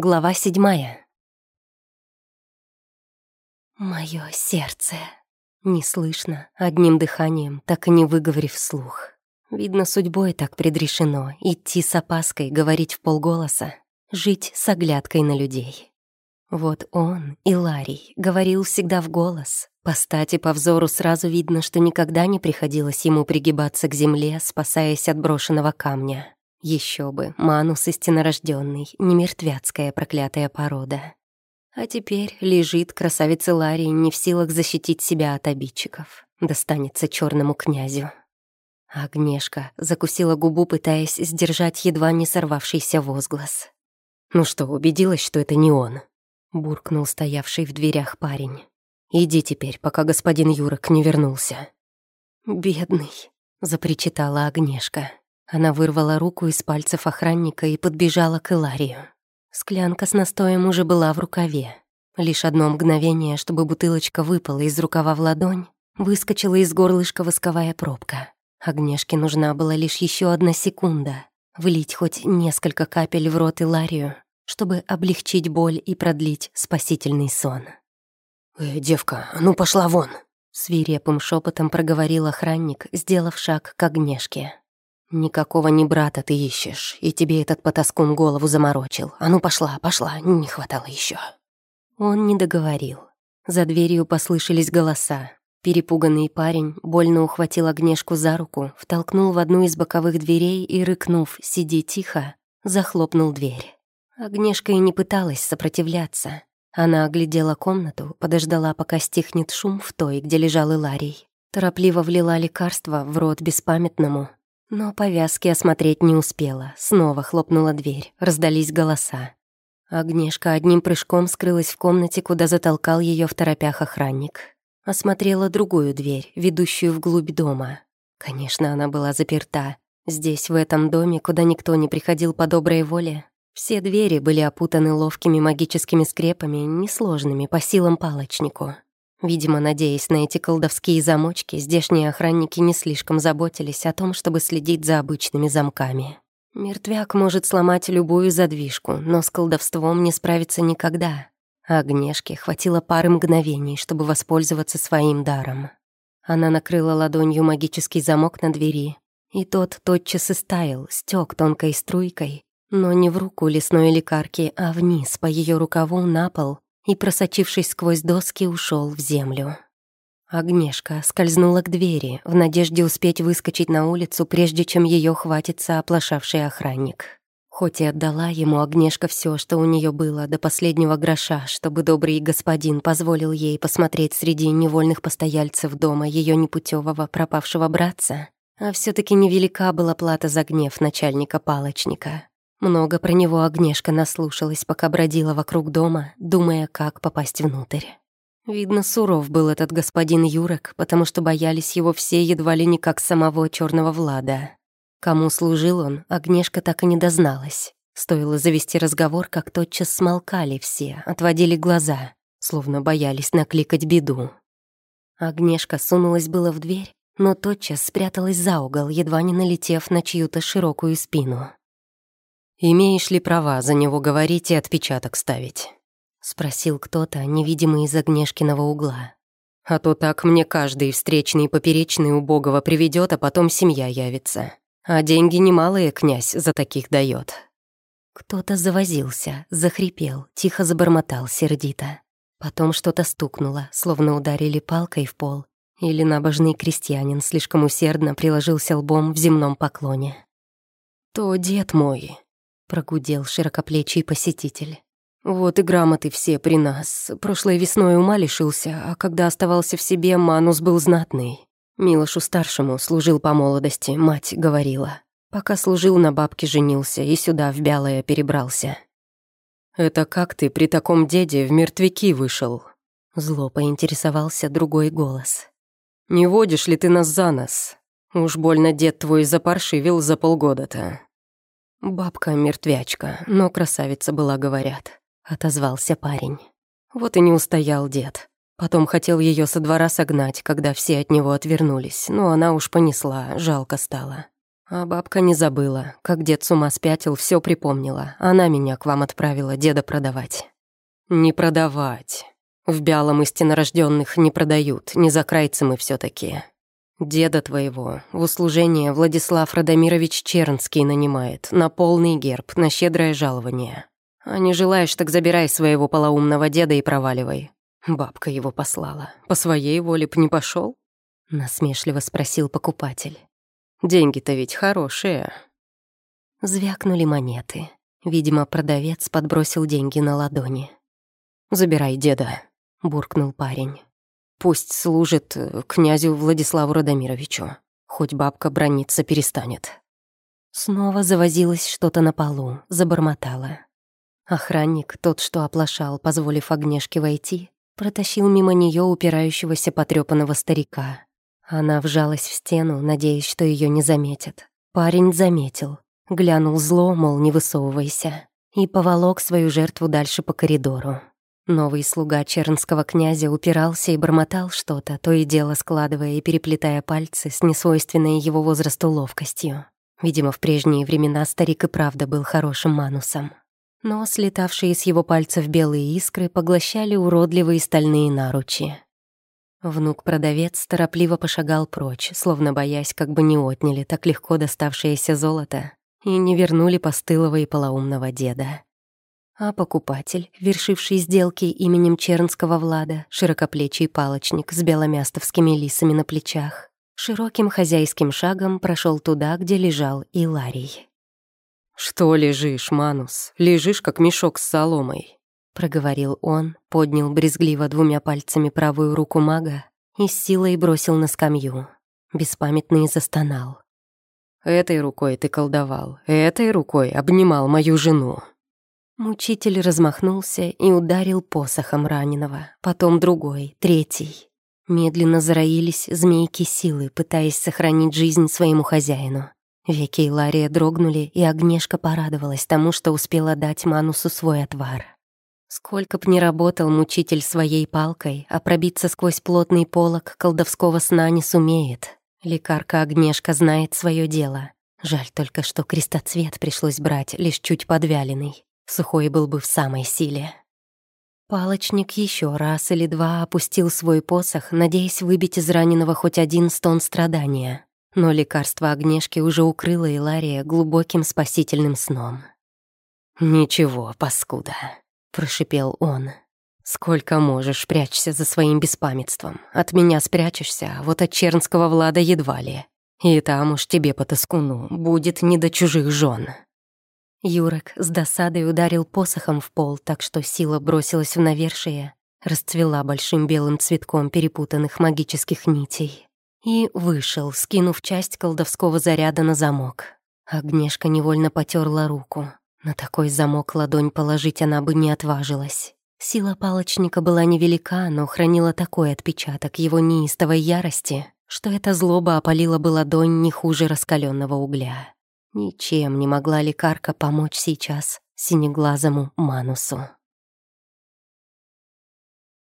Глава седьмая. Моё сердце. Не слышно, одним дыханием, так и не выговорив вслух. Видно, судьбой так предрешено идти с опаской, говорить в полголоса, жить с оглядкой на людей. Вот он, Иларий, говорил всегда в голос. По стати, по взору сразу видно, что никогда не приходилось ему пригибаться к земле, спасаясь от брошенного камня. Еще бы, Манус истиннорожденный, не мертвяцкая проклятая порода. А теперь лежит красавица Ларри не в силах защитить себя от обидчиков. Достанется черному князю. Агнешка закусила губу, пытаясь сдержать едва не сорвавшийся возглас. «Ну что, убедилась, что это не он?» — буркнул стоявший в дверях парень. «Иди теперь, пока господин Юрок не вернулся». «Бедный», — запричитала Агнешка. Она вырвала руку из пальцев охранника и подбежала к Иларию. Склянка с настоем уже была в рукаве. Лишь одно мгновение, чтобы бутылочка выпала из рукава в ладонь, выскочила из горлышка восковая пробка. Огнешке нужна была лишь еще одна секунда. Влить хоть несколько капель в рот Иларию, чтобы облегчить боль и продлить спасительный сон. «Э, девка, ну пошла вон!» Свирепым шепотом проговорил охранник, сделав шаг к огнешке. «Никакого не брата ты ищешь, и тебе этот потаскун голову заморочил. А ну пошла, пошла, не хватало еще. Он не договорил. За дверью послышались голоса. Перепуганный парень больно ухватил огнешку за руку, втолкнул в одну из боковых дверей и, рыкнув «сиди тихо», захлопнул дверь. Огнешка и не пыталась сопротивляться. Она оглядела комнату, подождала, пока стихнет шум в той, где лежал Иларий. Торопливо влила лекарство в рот беспамятному, но повязки осмотреть не успела. Снова хлопнула дверь, раздались голоса. Огнешка одним прыжком скрылась в комнате, куда затолкал ее в торопях охранник. Осмотрела другую дверь, ведущую вглубь дома. Конечно, она была заперта. Здесь, в этом доме, куда никто не приходил по доброй воле, все двери были опутаны ловкими магическими скрепами, несложными по силам палочнику. Видимо, надеясь на эти колдовские замочки, здешние охранники не слишком заботились о том, чтобы следить за обычными замками. Мертвяк может сломать любую задвижку, но с колдовством не справится никогда. А Агнешке хватило пары мгновений, чтобы воспользоваться своим даром. Она накрыла ладонью магический замок на двери, и тот тотчас истаял, стек тонкой струйкой, но не в руку лесной лекарки, а вниз по ее рукаву на пол, и, просочившись сквозь доски, ушел в землю. Огнешка скользнула к двери, в надежде успеть выскочить на улицу, прежде чем ее хватится оплошавший охранник. Хоть и отдала ему Огнешка все, что у нее было, до последнего гроша, чтобы добрый господин позволил ей посмотреть среди невольных постояльцев дома ее непутевого пропавшего братца, а все таки невелика была плата за гнев начальника-палочника. Много про него Огнешка наслушалась, пока бродила вокруг дома, думая, как попасть внутрь. Видно, суров был этот господин Юрек, потому что боялись его все едва ли не как самого черного Влада. Кому служил он, Огнешка так и не дозналась. Стоило завести разговор, как тотчас смолкали все, отводили глаза, словно боялись накликать беду. Огнешка сунулась было в дверь, но тотчас спряталась за угол, едва не налетев на чью-то широкую спину. «Имеешь ли права за него говорить и отпечаток ставить?» — спросил кто-то, невидимый из Огнешкиного угла. «А то так мне каждый встречный и поперечный убогого приведет, а потом семья явится. А деньги немалые князь за таких дает. Кто-то завозился, захрипел, тихо забормотал сердито. Потом что-то стукнуло, словно ударили палкой в пол, или набожный крестьянин слишком усердно приложился лбом в земном поклоне. «То дед мой», прогудел широкоплечий посетитель. «Вот и грамоты все при нас. Прошлой весной ума лишился, а когда оставался в себе, Манус был знатный. Милошу-старшему служил по молодости, мать говорила. Пока служил, на бабке женился и сюда, в Бялое, перебрался». «Это как ты при таком деде в мертвяки вышел?» Зло поинтересовался другой голос. «Не водишь ли ты нас за нос? Уж больно дед твой запаршивил за полгода-то». «Бабка-мертвячка, но красавица была, говорят», — отозвался парень. Вот и не устоял дед. Потом хотел ее со двора согнать, когда все от него отвернулись, но она уж понесла, жалко стало. А бабка не забыла. Как дед с ума спятил, все припомнила. Она меня к вам отправила деда продавать. Не продавать. В Бялом истинорожденных не продают, не за крайцы мы все таки Деда твоего в услужение Владислав Радомирович Чернский нанимает на полный герб, на щедрое жалование. А не желаешь, так забирай своего полоумного деда и проваливай. Бабка его послала. По своей воле б не пошел? Насмешливо спросил покупатель. Деньги-то ведь хорошие. Звякнули монеты. Видимо, продавец подбросил деньги на ладони. «Забирай деда», — буркнул парень. «Пусть служит э, князю Владиславу Радомировичу. Хоть бабка брониться перестанет». Снова завозилось что-то на полу, забормотала. Охранник, тот, что оплошал, позволив Огнешке войти, протащил мимо нее упирающегося потрепанного старика. Она вжалась в стену, надеясь, что ее не заметят. Парень заметил, глянул зло, мол, не высовывайся, и поволок свою жертву дальше по коридору. Новый слуга чернского князя упирался и бормотал что-то, то и дело складывая и переплетая пальцы с несвойственной его возрасту ловкостью. Видимо, в прежние времена старик и правда был хорошим манусом. Но слетавшие с его пальцев белые искры поглощали уродливые стальные наручи. Внук-продавец торопливо пошагал прочь, словно боясь, как бы не отняли так легко доставшееся золото и не вернули постылого и полоумного деда. А покупатель, вершивший сделки именем Чернского Влада, широкоплечий палочник с беломястовскими лисами на плечах, широким хозяйским шагом прошел туда, где лежал Иларий. «Что лежишь, Манус? Лежишь, как мешок с соломой», — проговорил он, поднял брезгливо двумя пальцами правую руку мага и с силой бросил на скамью. Беспамятный застонал. «Этой рукой ты колдовал, этой рукой обнимал мою жену». Мучитель размахнулся и ударил посохом раненого, потом другой, третий. Медленно зароились змейки силы, пытаясь сохранить жизнь своему хозяину. Веки Илария дрогнули, и Огнешка порадовалась тому, что успела дать Манусу свой отвар. Сколько б ни работал мучитель своей палкой, а пробиться сквозь плотный полог колдовского сна не сумеет. Лекарка Огнешка знает свое дело. Жаль только, что крестоцвет пришлось брать, лишь чуть подвяленный. Сухой был бы в самой силе. Палочник еще раз или два опустил свой посох, надеясь выбить из раненого хоть один стон страдания. Но лекарство огнешки уже укрыло Илария глубоким спасительным сном. «Ничего, паскуда», — прошипел он. «Сколько можешь, прячься за своим беспамятством. От меня спрячешься, а вот от чернского Влада едва ли. И там уж тебе по тоскуну будет не до чужих жен. Юрок с досадой ударил посохом в пол, так что сила бросилась в навершие, расцвела большим белым цветком перепутанных магических нитей. И вышел, скинув часть колдовского заряда на замок. Огнешка невольно потерла руку. На такой замок ладонь положить она бы не отважилась. Сила палочника была невелика, но хранила такой отпечаток его неистовой ярости, что эта злоба опалила бы ладонь не хуже раскаленного угля. Ничем не могла лекарка помочь сейчас синеглазому Манусу.